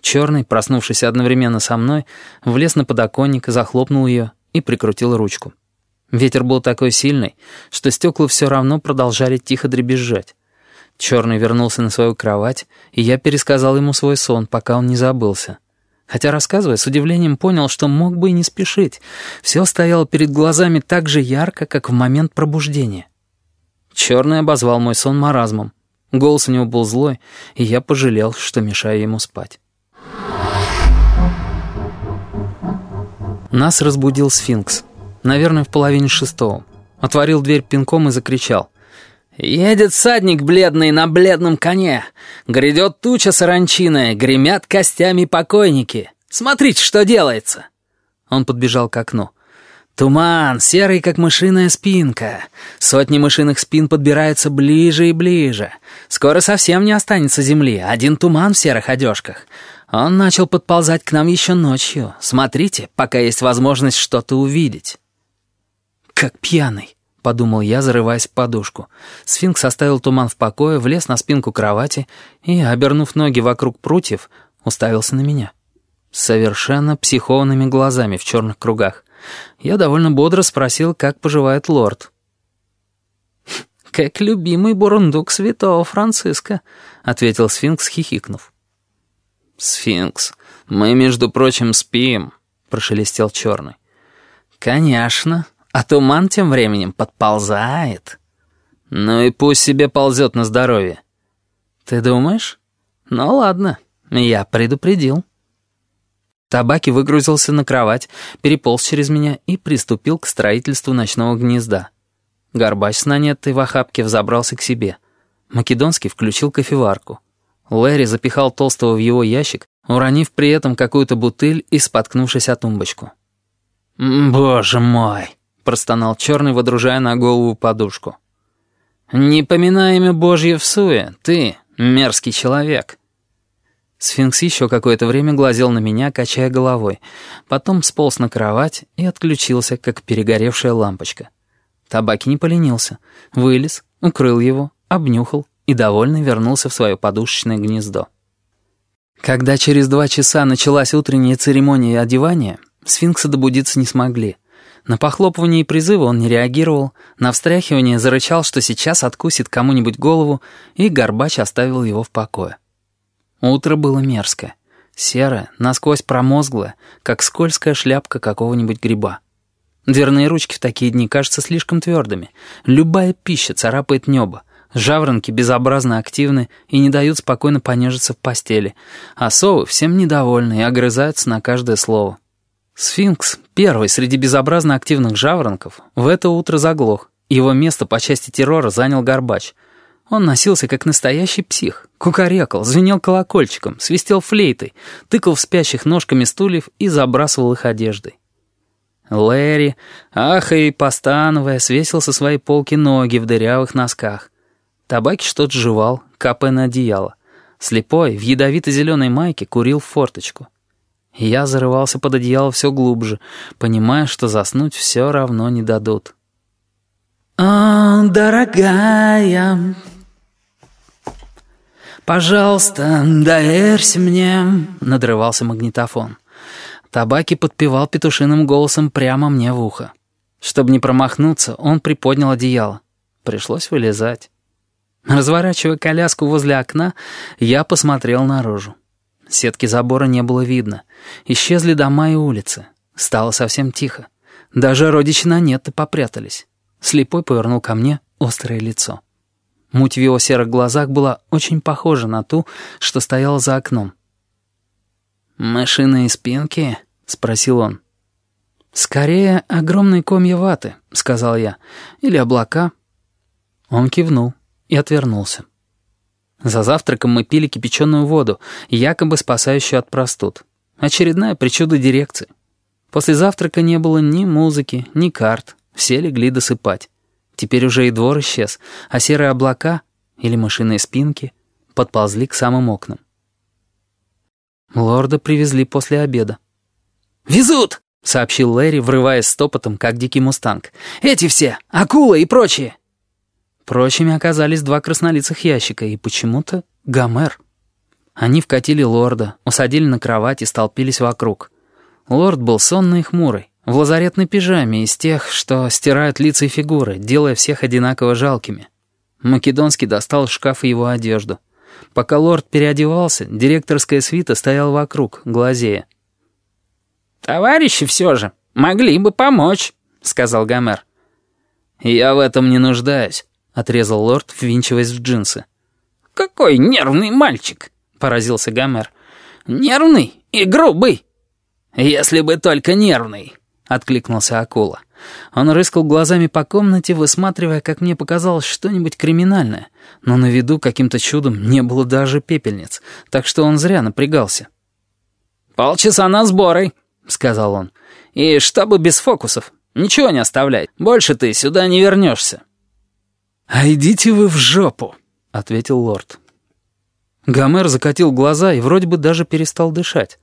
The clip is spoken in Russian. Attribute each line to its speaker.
Speaker 1: Черный, проснувшись одновременно со мной, влез на подоконник, захлопнул ее и прикрутил ручку. Ветер был такой сильный, что стекла все равно продолжали тихо дребезжать. Черный вернулся на свою кровать, и я пересказал ему свой сон, пока он не забылся. Хотя, рассказывая, с удивлением понял, что мог бы и не спешить. Все стояло перед глазами так же ярко, как в момент пробуждения. Черный обозвал мой сон маразмом. Голос у него был злой, и я пожалел, что мешаю ему спать. Нас разбудил сфинкс. Наверное, в половине шестого. Отворил дверь пинком и закричал. «Едет садник бледный на бледном коне. Грядет туча саранчиная, гремят костями покойники. Смотрите, что делается!» Он подбежал к окну. Туман, серый, как мышиная спинка. Сотни мышиных спин подбираются ближе и ближе. Скоро совсем не останется земли, один туман в серых одежках. Он начал подползать к нам еще ночью. Смотрите, пока есть возможность что-то увидеть. «Как пьяный», — подумал я, зарываясь в подушку. Сфинкс оставил туман в покое, влез на спинку кровати и, обернув ноги вокруг прутьев, уставился на меня. Совершенно психованными глазами в черных кругах. Я довольно бодро спросил, как поживает лорд. «Как любимый бурундук святого Франциска», — ответил сфинкс, хихикнув. «Сфинкс, мы, между прочим, спим», — прошелестел черный. «Конечно, а туман тем временем подползает». «Ну и пусть себе ползет на здоровье». «Ты думаешь? Ну ладно, я предупредил». Табаки выгрузился на кровать, переполз через меня и приступил к строительству ночного гнезда. Горбач с нанетой в охапке взобрался к себе. Македонский включил кофеварку. Лэри запихал толстого в его ящик, уронив при этом какую-то бутыль и споткнувшись о тумбочку. «Боже мой!» — простонал черный, водружая на голову подушку. «Не поминай имя Божье в суе, ты, мерзкий человек!» Сфинкс еще какое-то время глазел на меня, качая головой. Потом сполз на кровать и отключился, как перегоревшая лампочка. Табаки не поленился. Вылез, укрыл его, обнюхал и довольно вернулся в свое подушечное гнездо. Когда через два часа началась утренняя церемония одевания, сфинкса добудиться не смогли. На похлопывание и призывы он не реагировал, на встряхивание зарычал, что сейчас откусит кому-нибудь голову, и Горбач оставил его в покое. Утро было мерзкое, серое, насквозь промозглое, как скользкая шляпка какого-нибудь гриба. Дверные ручки в такие дни кажутся слишком твердыми. Любая пища царапает небо, Жаворонки безобразно активны и не дают спокойно понежиться в постели, а совы всем недовольны и огрызаются на каждое слово. Сфинкс, первый среди безобразно активных жаворонков, в это утро заглох. Его место по части террора занял Горбач. Он носился как настоящий псих, кукарекал, звенел колокольчиком, свистел флейтой, тыкал в спящих ножками стульев и забрасывал их одеждой. Лэри, ахая и постановая, свесил со своей полки ноги в дырявых носках. Табаки что-то жевал, капая на одеяло. Слепой, в ядовито-зеленой майке курил в форточку. Я зарывался под одеяло все глубже, понимая, что заснуть все равно не дадут. «О, дорогая, пожалуйста, доверься мне», — надрывался магнитофон. Табаки подпевал петушиным голосом прямо мне в ухо. Чтобы не промахнуться, он приподнял одеяло. Пришлось вылезать. Разворачивая коляску возле окна, я посмотрел наружу. Сетки забора не было видно. Исчезли дома и улицы. Стало совсем тихо. Даже родичи на нет попрятались. Слепой повернул ко мне острое лицо. Муть в его серых глазах была очень похожа на ту, что стояла за окном. «Машины и спинки?» — спросил он. «Скорее, огромные комья ваты», — сказал я. «Или облака». Он кивнул и отвернулся. За завтраком мы пили кипяченую воду, якобы спасающую от простуд. Очередная причуда дирекции. После завтрака не было ни музыки, ни карт. Все легли досыпать. Теперь уже и двор исчез, а серые облака или мышиные спинки подползли к самым окнам. Лорда привезли после обеда. «Везут!» — сообщил Лэри, врываясь стопотом, как дикий мустанг. «Эти все! Акула и прочие!» Прочими оказались два краснолицых ящика и почему-то Гомер. Они вкатили лорда, усадили на кровать и столпились вокруг. Лорд был сонный и хмурый, в лазаретной пижаме из тех, что стирают лица и фигуры, делая всех одинаково жалкими. Македонский достал из шкафа его одежду. Пока лорд переодевался, директорская свита стояла вокруг, глазея.
Speaker 2: «Товарищи все же могли бы помочь», — сказал Гомер.
Speaker 1: «Я в этом не нуждаюсь», — отрезал лорд, ввинчиваясь в джинсы.
Speaker 2: «Какой нервный мальчик!» — поразился Гомер. «Нервный и грубый!»
Speaker 1: «Если бы только нервный!» — откликнулся акула. Он рыскал глазами по комнате, высматривая, как мне показалось, что-нибудь криминальное, но на виду каким-то чудом не было даже пепельниц, так что он зря напрягался.
Speaker 2: «Полчаса на сборы», — сказал он. «И чтобы без фокусов. Ничего не оставляй. Больше ты сюда не вернешься».
Speaker 1: «А идите вы в жопу», — ответил лорд. Гомер закатил глаза и вроде бы даже перестал дышать.